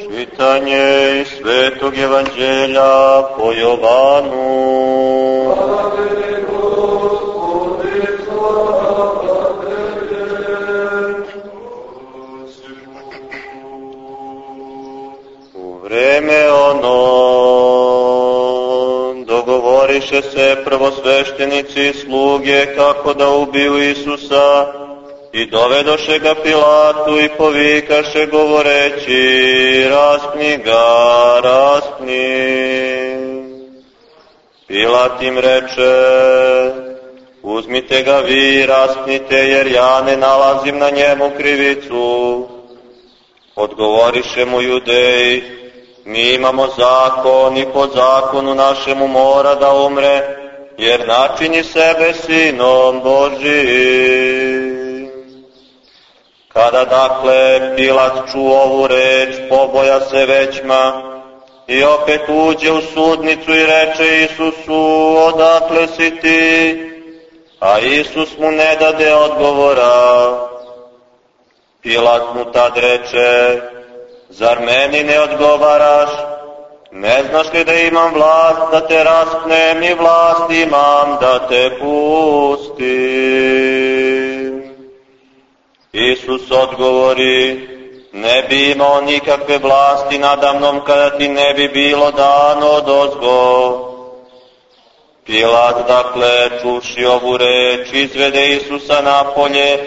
Čitanje iz Svetog Evanđelja po Jovanu. U vreme ono dogovoriše se prvosveštenici i sluge kako da ubiju Isusa, I dovedoše ga Pilatu i povikaše govoreći, raspni ga, raspni. Pilat im reče, uzmite ga vi, raspnite, jer ja ne nalazim na njemu krivicu. Odgovoriše mu judej, mi imamo zakon i po zakonu našemu mora da umre, jer načini sebe sinom Božijim. Kada dakle Pilat čuo ovu reč, poboja se većma i opet uđe u sudnicu i reče Isusu, odakle si ti? A Isus mu ne dade odgovora. Pilat mu tad reče, zar meni ne odgovaraš? Ne znaš li da imam vlast da te raspnem i vlast imam da te pustim? Isus odgovori, ne bi imao nikakve vlasti nadamnom kada ti ne bi bilo dano od ozgo. Pilat, dakle, čuši ovu reč, izvede Isusa napolje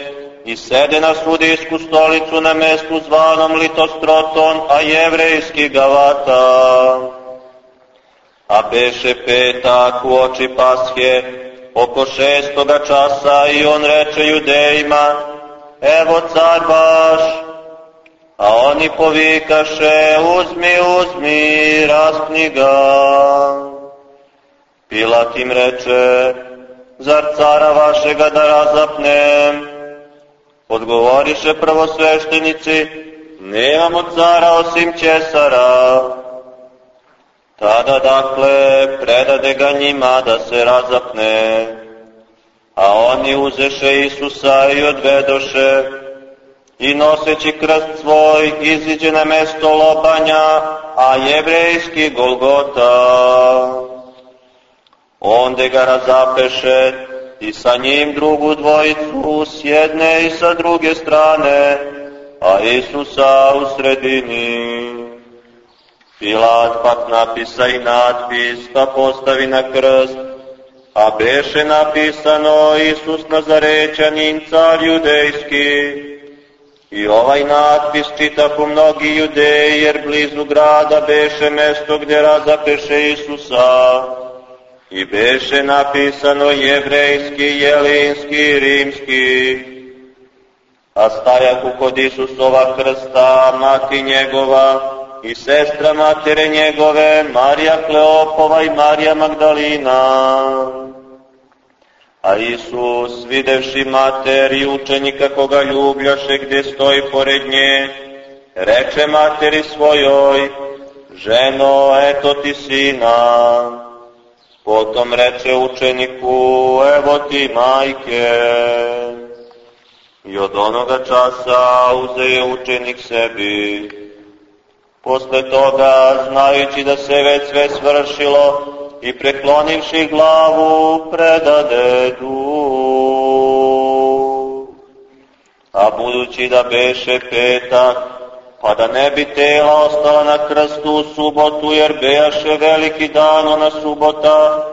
i sede na sudijsku stolicu na mestu zvanom Litostroton, a jevrejski Gavata. A beše petak u oči pashe, oko šestoga časa i on reče judejima, evo car baš, a oni povikaše, uzmi, uzmi, raspni ga. Pilat im reče, zar cara vašega da razapnem? Odgovoriše prvosveštenici, nemamo cara osim Česara. Tada dakle predade ga njima da se razapne. A oni uzeše Isusa i odvedoše i noseći krst svoj iziđe na mesto lobanja, a jevrejski Golgota. Onde ga razapeše i sa njim drugu dvojicu s jedne i sa druge strane, a Isusa u sredini. Pilat pak napisa i natpis, pa postavi na krst, a beše napisano Isus Nazarećanin, car judejski. I ovaj natpis čitahu mnogi judeji, jer blizu grada beše mesto gde razapeše Isusa. I beše napisano jevrejski, jelinski, rimski. A stajahu kod Isusova krsta, mati njegova, i sestra matere njegove, Marija Kleopova i Marija Magdalina. A Isus, mater i učenika koga ljubljaše gde stoji pored nje, reče materi svojoj, ženo, eto ti sina. Potom reče učeniku, evo ti majke. I od onoga časa uze je učenik sebi Posle toga, znajući da se već sve svršilo i preklonivši glavu, predade duh. A budući da beše petak, pa da ne bi tela ostala na krstu u subotu, jer bejaše veliki dan ona subota,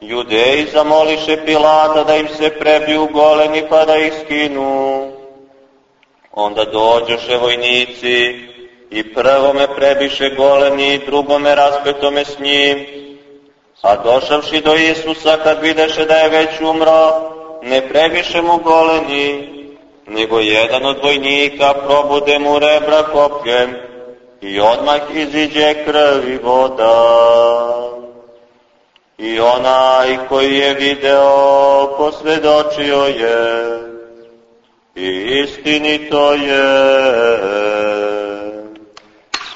Judeji zamoliše Pilata da im se prebiju goleni pa da ih skinu. Onda dođoše vojnici, i prvome prebiše goleni, i drugome raspetome s njim. A došavši do Isusa, kad videše da je već umro, ne prebiše mu goleni, nego jedan od vojnika probude mu rebra kopljem i odmah iziđe krv i voda. I onaj koji je video posvedočio je i istinito je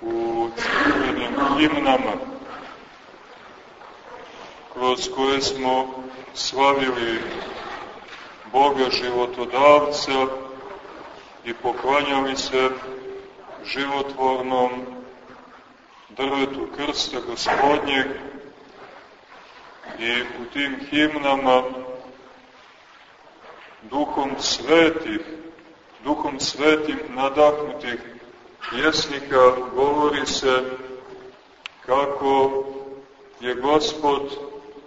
u crkvenim himnama, kroz koje smo slavili Boga životodavca i poklanjali se životvornom drvetu krsta gospodnjeg i u tim himnama duhom svetih, duhom svetim nadahnutih pjesnika govori se kako je gospod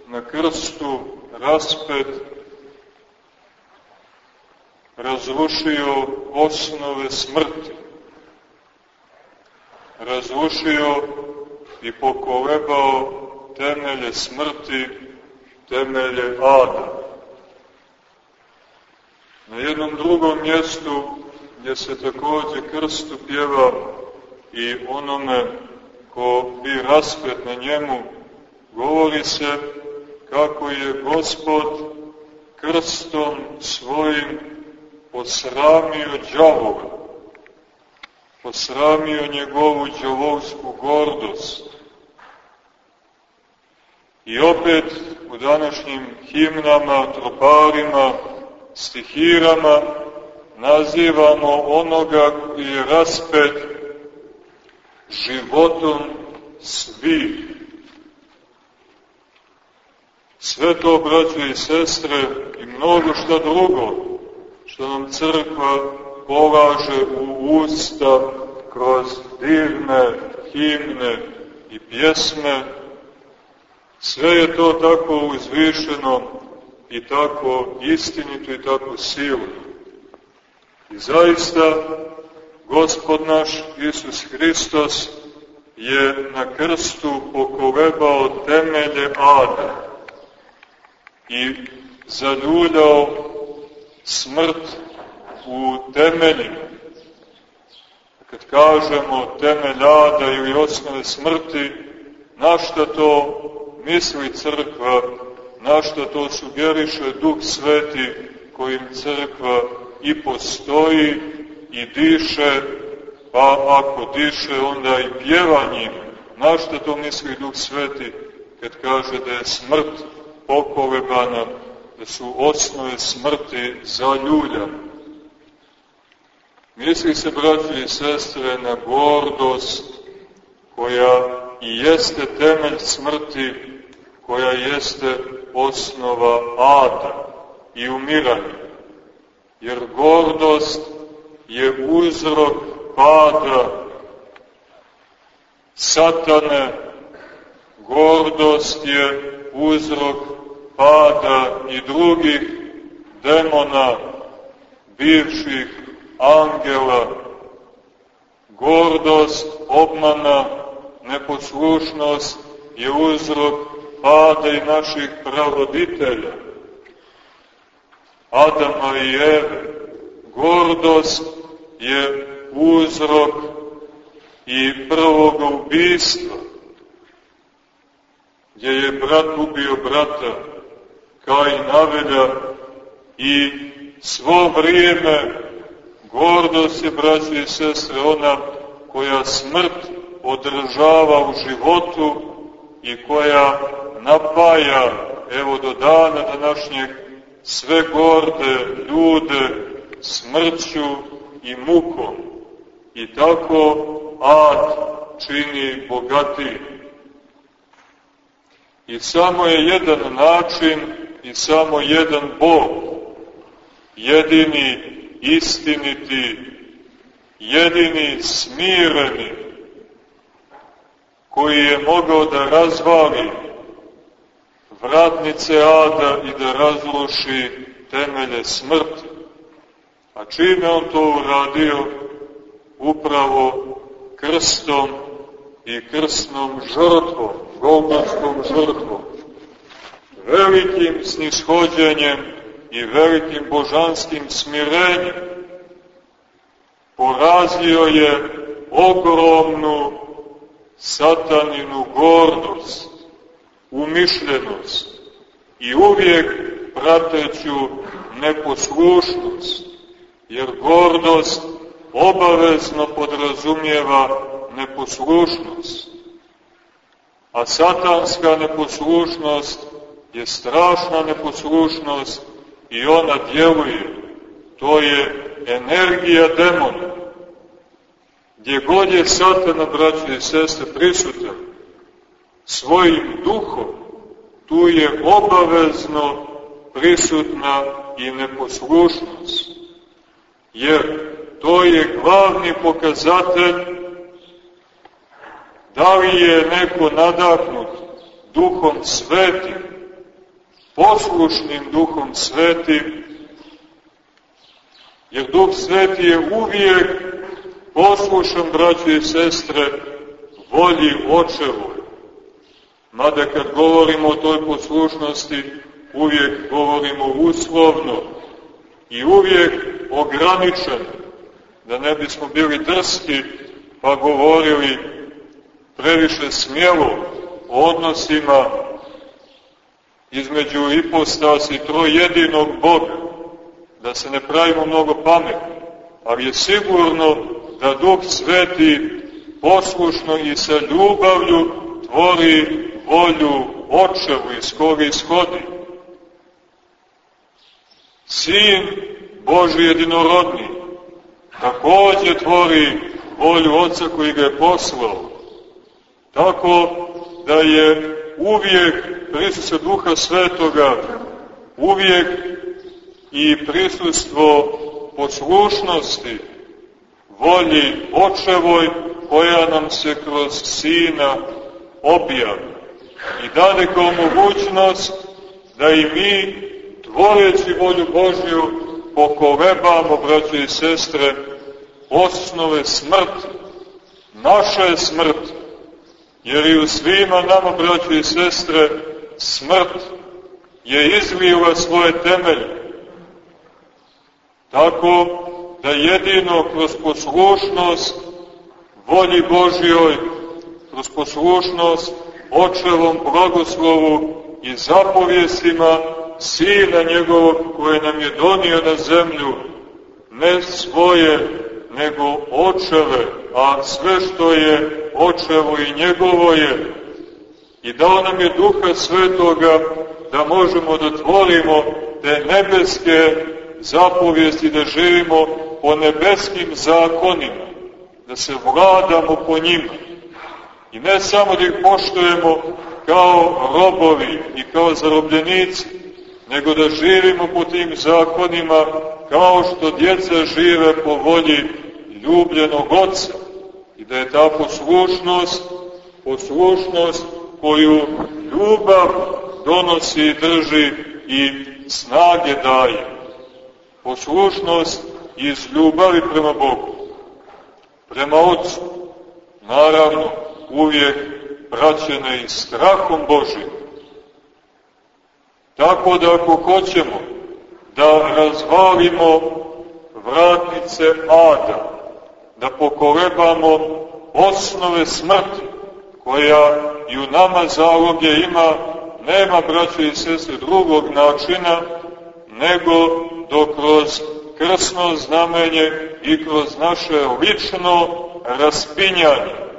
na krstu raspet razrušio osnove smrti, razrušio i pokolebao temelje smrti, temelje ada. Na jednom drugom mjestu gdje se takođe krstu pjeva i onome ko bi raspet na njemu, govori se kako je gospod krstom svojim posramio džavoga, posramio njegovu džavovsku gordost. I opet u današnjim himnama, troparima, stihirama nazivamo onoga koji je raspet životom svih. Sve to, braće i sestre, i mnogo šta drugo, što nam crkva polaže u usta kroz divne himne i pjesme, sve je to tako uzvišeno i tako istinito i tako silno. I zaista, Gospod naš Isus Hristos je na krstu pokolebao temelje ada i zaljuljao smrt u temeljima. Kad kažemo temelj ada ili osnove smrti, na što to misli crkva, na što to sugeriše Duh Sveti kojim crkva i postoji i diše, pa ako diše onda i pjevanjem. Na što to misli Duh Sveti kad kaže da je smrt pokolebana, da su osnove smrti za ljulja. Misli se, braći i sestre, na gordost koja i jeste temelj smrti, koja jeste osnova ada i umiranja. Jer gordost je uzrok pada. Satane, gordost je uzrok pada i drugih demona, bivših angela, gordost, obmana, neposlušnost je uzrok pada i naših pravoditelja, Adama i Eve. Gordost je uzrok i prvog ubistva, gdje je brat ubio brata, Kain Avelja i svo vrijeme gordost je, braći i sestre, ona koja smrt održava u životu i koja napaja, evo do dana današnjeg, sve gorde ljude smrću i mukom. I tako ad čini bogatiji. I samo je jedan način i samo jedan Bog, jedini istiniti, jedini smireni, koji je mogao da razvali vratnice ada i da razruši temelje smrti. A čime on to uradio? Upravo krstom i krstnom žrtvom, golgotskom žrtvom. Velikim snishođenjem i velikim božanskim smirenjem porazio je ogromnu sataninu gordost, umišljenost i uvijek prateću neposlušnost, jer gordost obavezno podrazumijeva neposlušnost. A satanska neposlušnost je strašna neposlušnost i ona djeluje. To je energija demona. Gdje god je satana, braće i sestre, prisutan svojim duhom, tu je obavezno prisutna i neposlušnost. Jer to je glavni pokazatelj da li je neko nadahnut duhom svetim, poslušnim duhom svetim, jer duh sveti je uvijek poslušan, braći i sestre, volji očevu. Mada kad govorimo o toj poslušnosti, uvijek govorimo uslovno i uvijek ograničeno. Da ne bismo bili drski pa govorili previše smjelo o odnosima između ipostasi trojedinog Boga, da se ne pravimo mnogo pametni, ali je sigurno da Duh Sveti poslušno i sa ljubavlju tvori volju očevu iz koga ishodi. Sin Boži jedinorodni, takođe tvori volju Otca koji ga je poslao. Tako da je uvijek prisustvo Duha Svetoga, uvijek i prisustvo poslušnosti volji očevoj koja nam se kroz Sina objavi i dade kao mogućnost da i mi, tvoreći volju Božju, pokolebamo, braće i sestre, osnove smrti. Naša je smrt, jer i u svima nama, braći i sestre, smrt je izvila svoje temelje. Tako da jedino kroz poslušnost volji Božjoj, kroz poslušnost očevom blagoslovu i zapovjestima Sina njegovog koje nam je donio na zemlju, ne svoje nego očeve, a sve što je očevo i njegovo je. I dao nam je duha svetoga da možemo da tvorimo te nebeske zapovijesti, da živimo po nebeskim zakonima, da se vladamo po njima. I ne samo da ih poštujemo kao robovi i kao zarobljenici, nego da živimo po tim zakonima kao što djeca žive po volji ljubljenog oca i da je ta poslušnost, poslušnost koju ljubav donosi i drži i snage daje. Poslušnost iz ljubavi prema Bogu, prema Otcu, naravno uvijek praćene i strahom Božim. Tako da ako hoćemo da razvalimo vratnice Ada, da pokolebamo osnove smrti, koja i u nama zaloge ima, nema, braće i sestre, drugog načina, nego do kroz krsno znamenje i kroz naše lično raspinjanje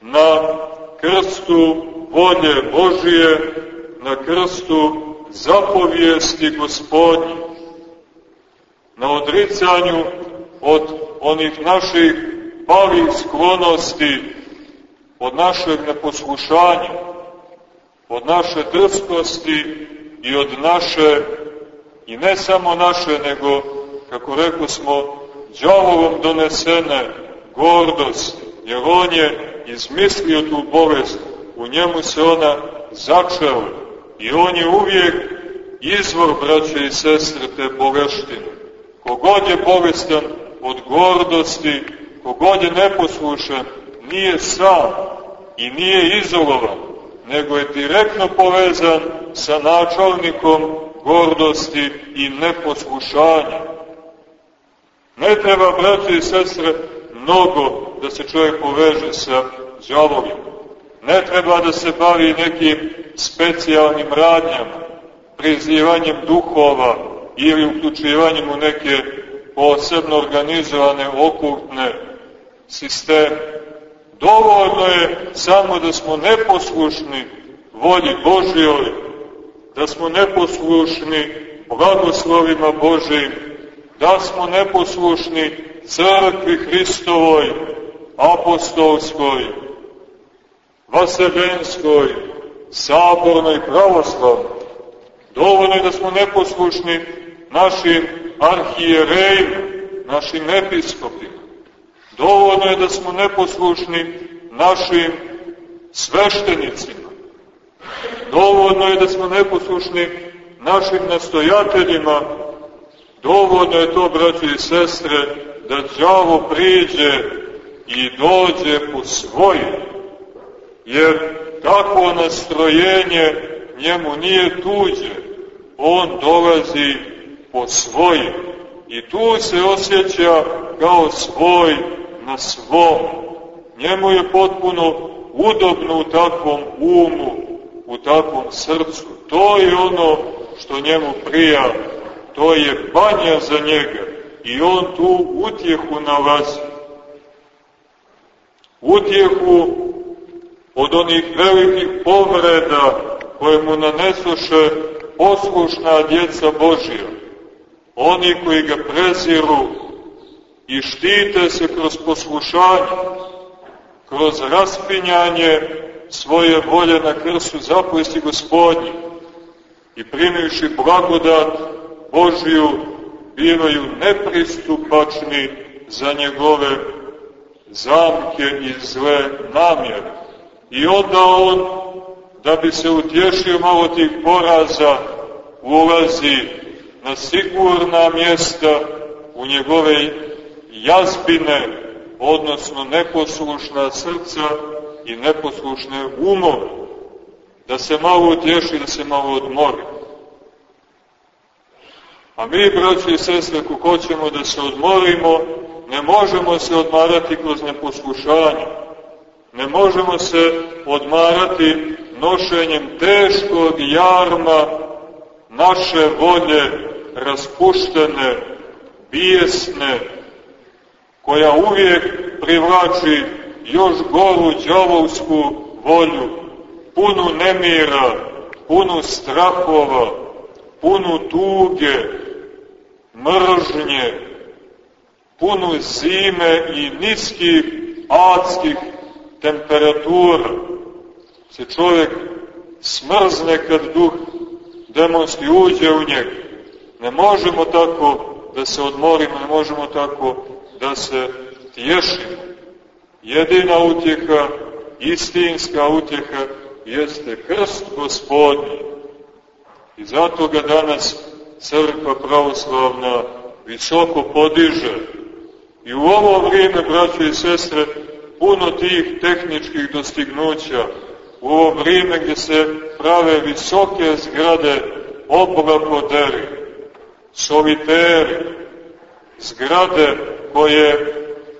na krstu volje Božije, na krstu zapovijesti gospodnje, na odricanju od onih naših palih sklonosti, od našeg neposlušanja, od naše drskosti i od naše, i ne samo naše, nego, kako rekao smo, džavovom donesene gordosti, jer on je izmislio tu bolest, u njemu se ona začela i on je uvijek izvor, braće i sestre, te boleštine. Kogod je bolestan, od gordosti, kogod je neposlušan, nije sam i nije izolovan, nego je direktno povezan sa načalnikom gordosti i neposlušanja. Ne treba, braći i sestre, mnogo da se čovjek poveže sa džavoljom. Ne treba da se bavi nekim specijalnim radnjama, prizivanjem duhova ili uključivanjem u neke posebno organizovane okultne sisteme. Dovoljno je samo da smo neposlušni volji Božjoj, da smo neposlušni blagoslovima Božijim, da smo neposlušni crkvi Hristovoj, apostolskoj, vasebenskoj, sabornoj pravoslavnoj. Dovoljno je da smo neposlušni našim arhijerejima, našim episkopima. Dovoljno je da smo neposlušni našim sveštenicima. Dovoljno je da smo neposlušni našim nastojateljima. Dovoljno je to, braći i sestre, da đavo priđe i dođe po svoje. Jer takvo nastrojenje njemu nije tuđe. On dolazi po svoje. I tu se osjeća kao svoj na svom. Njemu je potpuno udobno u takvom umu, u takvom srcu. To je ono što njemu prija, to je banja za njega i on tu utjehu nalazi. Utjehu od onih velikih povreda koje mu nanesoše poslušna djeca Božija. Oni koji ga preziru i štite se kroz poslušanje, kroz raspinjanje svoje volje na krstu zapovesti gospodnji i primivši blagodat Božiju, bivaju nepristupačni za njegove zamke i zle namjere. I onda on, da bi se utješio malo tih poraza, ulazi na sigurna mjesta u njegove jazbine, odnosno neposlušna srca i neposlušne umove, da se malo utješi, da se malo odmori. A mi, braći i sestre, ako hoćemo da se odmorimo, ne možemo se odmarati kroz neposlušanje. Ne možemo se odmarati nošenjem teškog jarma naše volje raspuštene, bijesne, koja uvijek privlači još goru džavovsku volju, punu nemira, punu strahova, punu tuge, mržnje, punu zime i niskih adskih temperatura. Se čovjek smrzne kad duh demonski uđe u njega. Ne možemo tako da se odmorimo, ne možemo tako da se tješimo. Jedina utjeha, istinska utjeha, jeste krst gospodnji. I zato ga danas crkva pravoslavna visoko podiže. I u ovo vrijeme, braće i sestre, puno tih tehničkih dostignuća, u ovo vrijeme gdje se prave visoke zgrade oblapoderi, soliteri, zgrade koje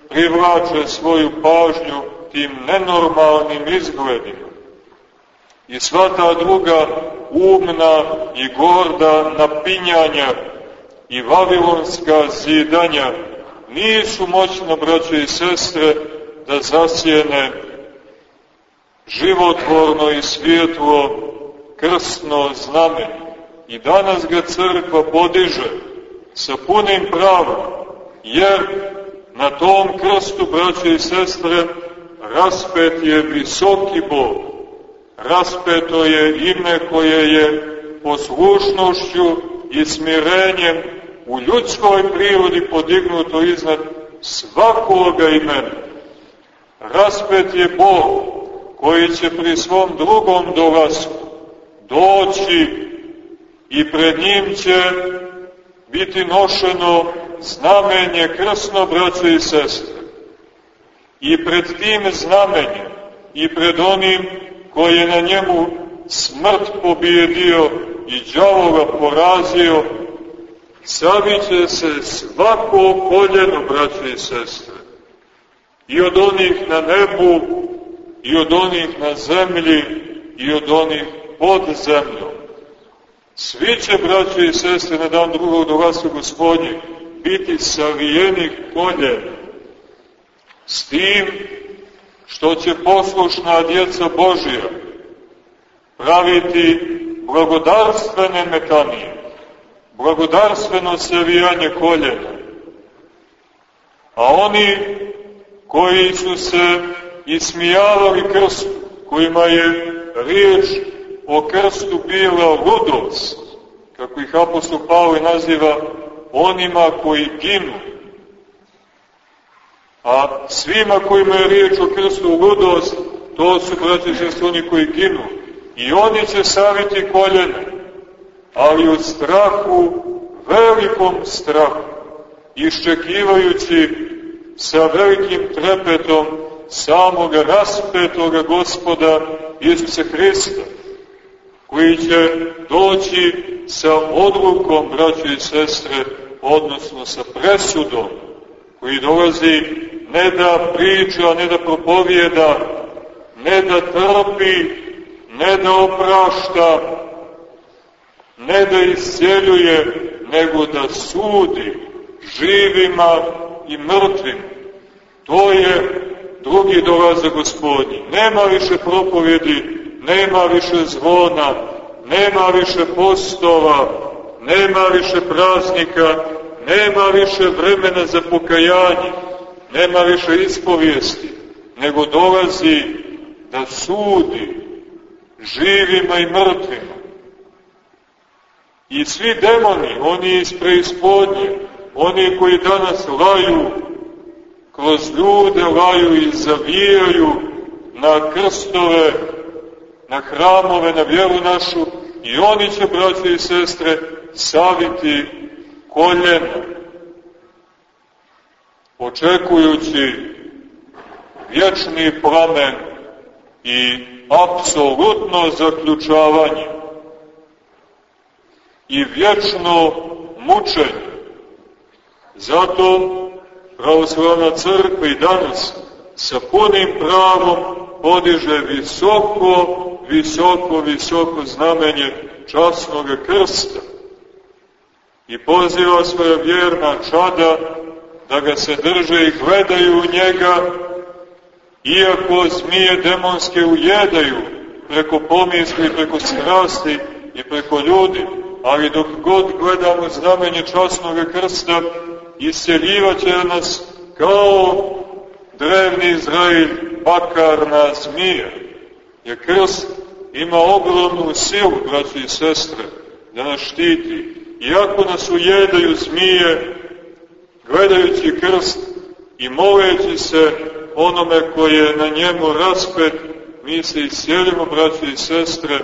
privlače svoju pažnju tim nenormalnim izgledima. I sva ta druga umna i gorda napinjanja i vavilonska zidanja nisu moćno, braće i sestre, da zasijene životvorno i svijetlo krstno zname. I danas ga crkva podiže sa punim pravom, jer na tom krstu, braće i sestre, raspet je visoki Bog, raspeto je ime koje je poslušnošću i smirenjem u ljudskoj prirodi podignuto iznad svakoga imena. Raspet je Bog koji će pri svom drugom dolasku doći i pred njim će biti nošeno znamenje krsno, braće i sestre. I pred tim znamenjem i pred onim koji je na njemu smrt pobjedio i džavoga porazio, saviće se svako koljeno, braće i sestre. I od onih na nebu, i od onih na zemlji, i od onih pod zemljom. Svi će, braće i sestre, na dan drugog dolaska gospodnje, biti savijenih koljena. S tim što će poslušna djeca Božija praviti blagodarstvene metanije, blagodarstveno savijanje koljena. A oni koji su se ismijavali krstu, kojima je riječ o krstu bila ludost, kako ih apostol Pavle naziva onima koji ginu. A svima kojima je riječ o krstu ludost, to su, braći sestri, oni koji ginu. I oni će saviti koljene, ali u strahu, velikom strahu, iščekivajući sa velikim trepetom samog raspetoga gospoda Isusa Hrista, koji će doći sa odlukom, braće i sestre, odnosno sa presudom, koji dolazi ne da priča, ne da propovijeda, ne da trpi, ne da oprašta, ne da isceljuje, nego da sudi živima i mrtvim. To je drugi dolazak gospodnji. Nema više propovjedi, nema više zvona, nema više postova, nema više praznika, nema više vremena za pokajanje, nema više ispovijesti, nego dolazi da sudi živima i mrtvima. I svi demoni, oni iz preispodnje, oni koji danas laju, kroz ljude laju i zavijaju na krstove, na hramove, na vjeru našu, i oni će, braće i sestre, saviti koljena, očekujući vječni plamen i apsolutno zaključavanje i vječno mučenje. Zato pravoslavna crkva i danas sa punim pravom podiže visoko, visoko, visoko znamenje časnog krsta i poziva svoja vjerna čada da ga se drže i gledaju u njega, iako zmije demonske ujedaju preko pomisli, preko strasti i preko ljudi, ali dok god gledamo znamenje časnog krsta, iseljivaće nas kao drevni Izrael bakarna zmija. Jer krst ima ogromnu silu, braći i sestre, da nas štiti. Iako nas ujedaju zmije, gledajući krst i moleći se onome koje je na njemu raspet, mi se isjelimo, braći i sestre,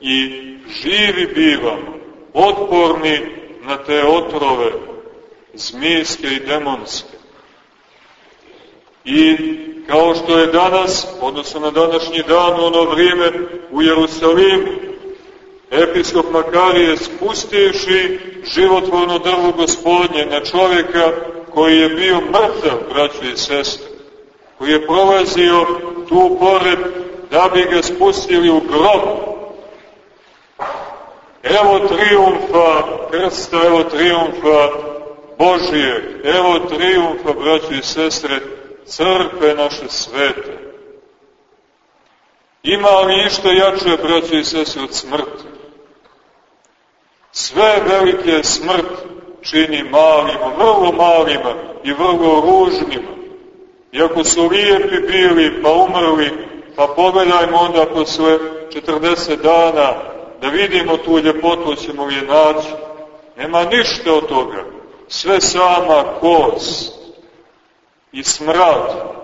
i živi bivamo, otporni na te otrove, zmijske i demonske. I kao što je danas, odnosno na današnji dan, ono vrijeme u Jerusalimu, episkop Makarije spustivši životvorno drvo gospodnje na čovjeka koji je bio mrtav, braćo i sestre, koji je prolazio tu pored da bi ga spustili u grob. Evo triumfa krsta, evo triumfa Božije, evo triumfa, braćo i sestre, crkve naše svete. Ima li išto jače, braćo i sestre, od smrti? Sve velike smrt čini malima, vrlo malima i vrlo ružnima. Iako su lijepi bili pa umrli, pa pogledajmo onda posle 40 dana da vidimo tu ljepotu, ćemo je naći. Nema ništa od toga. Sve sama kost i smrad.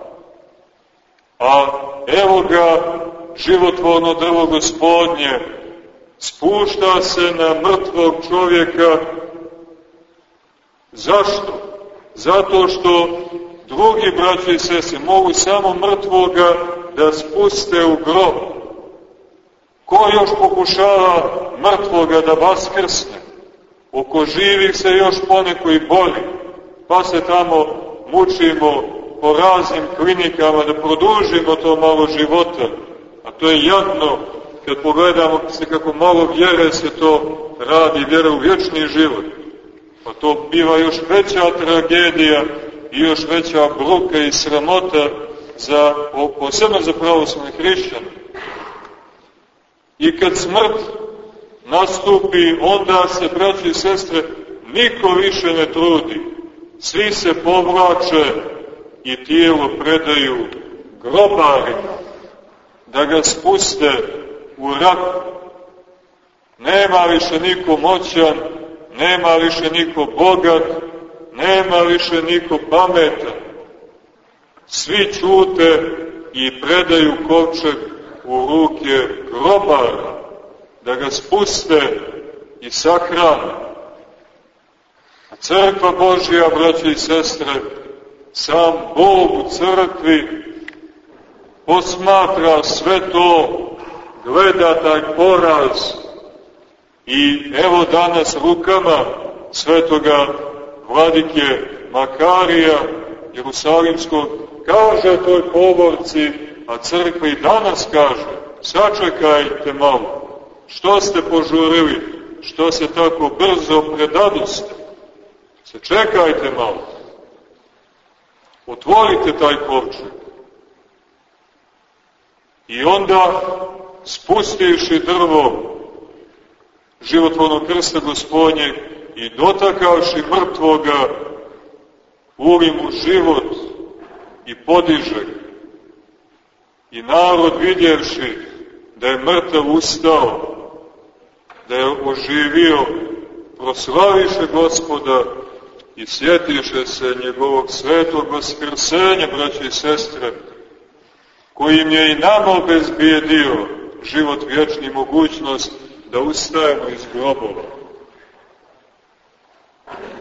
A evo ga životvorno drvo gospodnje, spušta se na mrtvog čovjeka. Zašto? Zato što drugi braći i sese mogu samo mrtvoga da spuste u grob. Ko još pokušava mrtvoga da vaskrsne? Oko živih se još poneko i boli, pa se tamo mučimo po raznim klinikama da produžimo to malo života, a to je jadno kad pogledamo se kako malo vjere se to radi, vjera u vječni život. pa to biva još veća tragedija i još veća bruka i sramota za, posebno za pravoslavne hrišćane. I kad smrt nastupi, onda se, braći i sestre, niko više ne trudi. Svi se povlače i tijelo predaju grobarima, da ga spuste u rak. Nema više niko moćan, nema više niko bogat, nema više niko pametan. Svi čute i predaju kovčeg u ruke grobara, da ga spuste i sahrane. A crkva Božija, braće i sestre, sam Bog u crkvi posmatra sve to, gleda taj poraz i evo danas rukama svetoga vladike Makarija Jerusalimskog kaže toj poborci, a crkva i danas kaže, sačekajte malo, što ste požurili, što se tako brzo predadoste, se čekajte malo, otvorite taj kovčeg. I onda, spustivši drvo životvornog krsta gospodnjeg i dotakavši mrtvoga, uli mu život i podiže ga. I narod vidjevši da je mrtav ustao, da je oživio, proslaviše gospoda i sjetiše se njegovog svetog vaskrsenja, braće i sestre, kojim je i nama obezbijedio život vječni mogućnost da ustajemo iz grobova.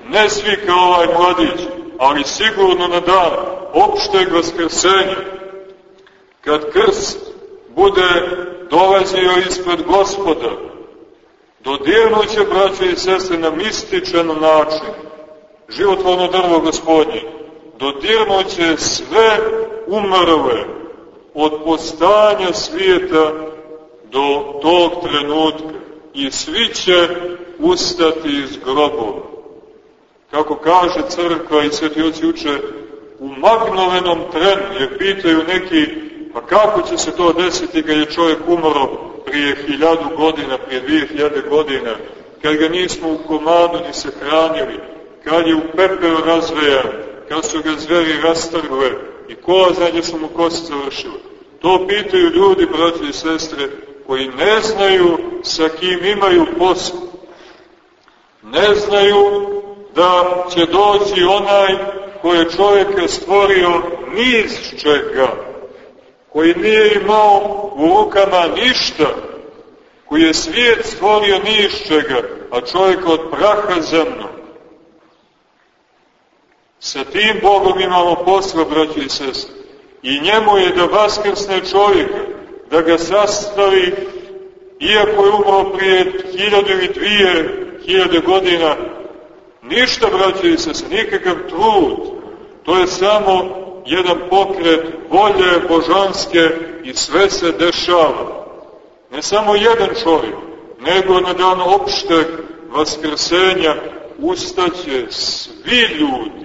Ne svi kao ovaj mladić, ali sigurno na dan opšteg vaskrsenja, kad krst bude dolazio ispred gospoda, dodirnuće, braće i sestre, na mističan način, životvorno drvo gospodnje, dodirnuće sve umrle od postanja svijeta do tog trenutka. I svi će ustati iz grobova. Kako kaže crkva i sveti oci uče, u magnovenom trenu, jer pitaju neki, pa kako će se to desiti kad je čovjek umro prije hiljadu godina, prije dvije hiljade godina, kad ga nismo u komadu ni se hranili, kad je u pepeo razvejan, kad su ga zveri rastrgle i kolazanje su mu kosti završile. To pitaju ljudi, braći i sestre, koji ne znaju sa kim imaju poslu. Ne znaju da će doći onaj koji je stvorio niz čega, koji nije imao u rukama ništa, koji je svijet stvorio niz čega, a čovjek od praha zemnog. Sa tim Bogom imamo posla, braći i sestre. I njemu je da vaskrsne čovjeka, da ga sastavi, iako je umro prije hiljadu ili dvije hiljade godina, ništa, braći i sestre, nikakav trud. To je samo jedan pokret volje božanske i sve se dešava. Ne samo jedan čovjek, nego na dan opšteg vaskrsenja ustaće svi ljudi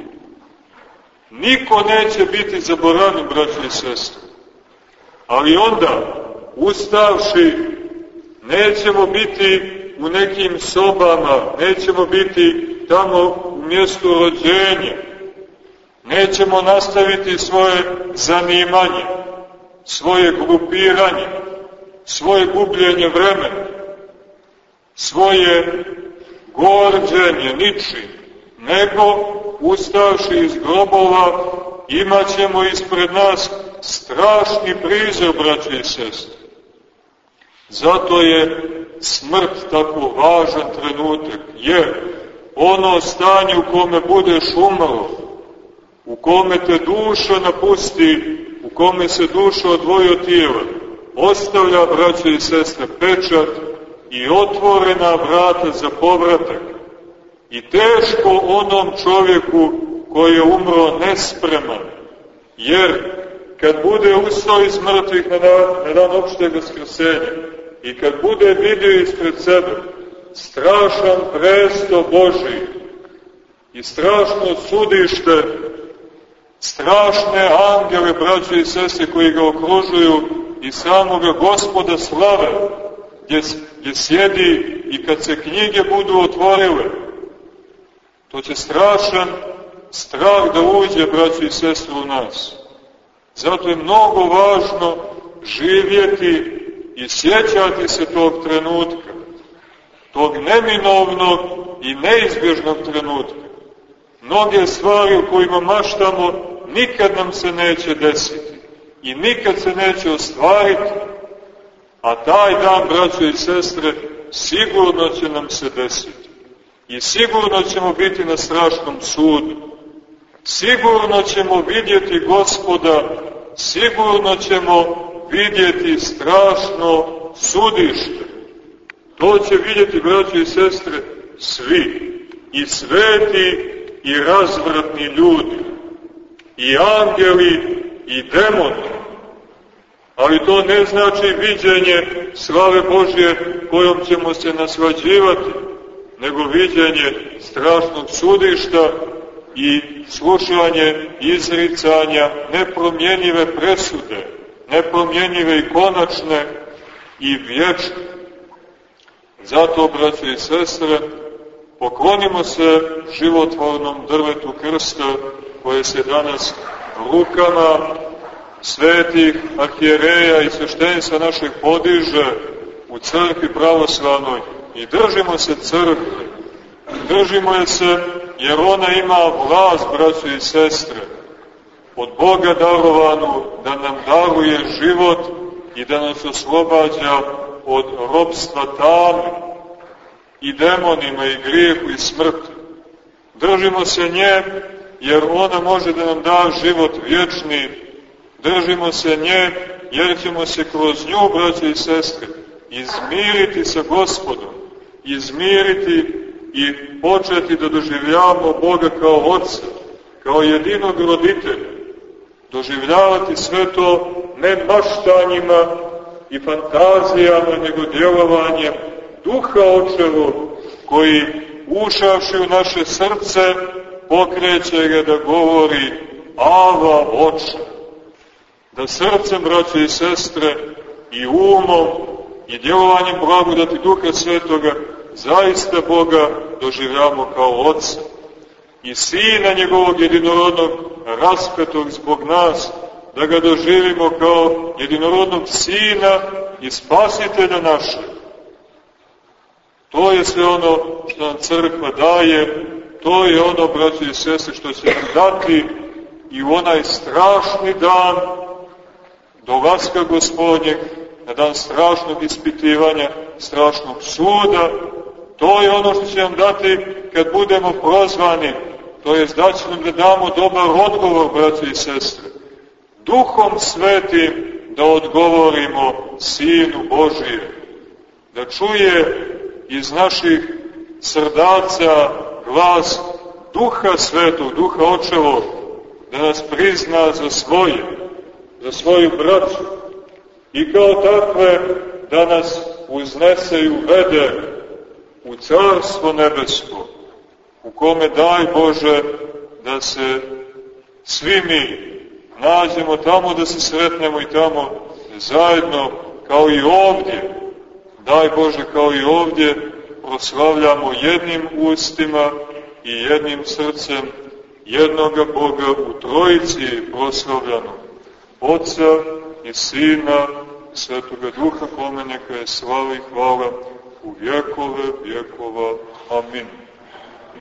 Niko neće biti zaboravljen, braći i sestri. Ali onda, ustavši, nećemo biti u nekim sobama, nećemo biti tamo u mjestu rođenja, nećemo nastaviti svoje zanimanje, svoje grupiranje, svoje gubljenje vremena, svoje gorđenje ničim, nego ustavši iz grobova, imat ćemo ispred nas strašni prizor, braće i sestre. Zato je smrt tako važan trenutak, jer ono stanje u kome budeš umro, u kome te duša napusti, u kome se duša odvoji od tijela, ostavlja, braće i sestre, pečat i otvorena vrata za povratak. I teško onom čovjeku koji je umro nespreman, jer kad bude ustao iz mrtvih na dan, na dan opšteg vaskrsenja i kad bude vidio ispred sebe strašan presto Boži, i strašno sudište, strašne angele, braće i sese, koji ga okružuju i samoga gospoda slave, gdje, gdje sjedi i kad se knjige budu otvorile, to će strašan strah da uđe, braći i sestre, u nas. Zato je mnogo važno živjeti i sjećati se tog trenutka, tog neminovnog i neizbježnog trenutka. Mnoge stvari u kojima maštamo nikad nam se neće desiti i nikad se neće ostvariti, a taj dan, braćo i sestre, sigurno će nam se desiti. I sigurno ćemo biti na strašnom sudu. Sigurno ćemo vidjeti gospoda, sigurno ćemo vidjeti strašno sudište. To će vidjeti, braći i sestre, svi. I sveti i razvratni ljudi. I angeli i demoni. Ali to ne znači viđenje slave Božje kojom ćemo se naslađivati, nego viđenje strašnog sudišta i slušanje izricanja nepromjenjive presude, nepromjenjive i konačne i vječne. Zato, braće i sestre, poklonimo se životvornom drvetu krsta koje se danas rukama svetih arhijereja i sveštenstva našeg podiže u crkvi pravoslavnoj i držimo se crkve. Držimo je se jer ona ima vlast, braćo i sestre, od Boga darovanu da nam daruje život i da nas oslobađa od robstva tame i demonima i grijehu i smrti. Držimo se nje jer ona može da nam da život vječni. Držimo se nje jer ćemo se kroz nju, braće i sestre, izmiriti sa gospodom, izmiriti i početi da doživljavamo Boga kao Otca, kao jedinog roditelja, doživljavati sve to ne maštanjima i fantazijama, nego djelovanjem duha očevog, koji ušavši u naše srce, pokreće ga da govori Ava oče. Da srcem, braće i sestre, i umom, i djelovanjem blagodati duha svetoga, zaista Boga doživljamo kao Otca i Sina njegovog jedinorodnog raspetog zbog nas, da ga doživimo kao jedinorodnog Sina i Spasitelja našeg. To je sve ono što nam crkva daje, to je ono, braći i sese, što će nam dati i u onaj strašni dan dolaska gospodnjeg, na dan strašnog ispitivanja, strašnog suda, to je ono što će nam dati kad budemo prozvani, to je da će nam da damo dobar odgovor, braći i sestre. Duhom svetim da odgovorimo Sinu Božije, da čuje iz naših srdaca glas Duha Svetog, Duha Očevog, da nas prizna za svoje, za svoju braću. I kao takve da nas uznese i uvede u Carstvo nebesko, u kome daj Bože da se svi mi nađemo tamo, da se sretnemo i tamo zajedno, kao i ovdje, daj Bože kao i ovdje, proslavljamo jednim ustima i jednim srcem jednoga Boga u trojici proslavljamo Otca i Sina i Svetoga Duha, kome neka je slava i hvala u vjekove vjekova. Amin.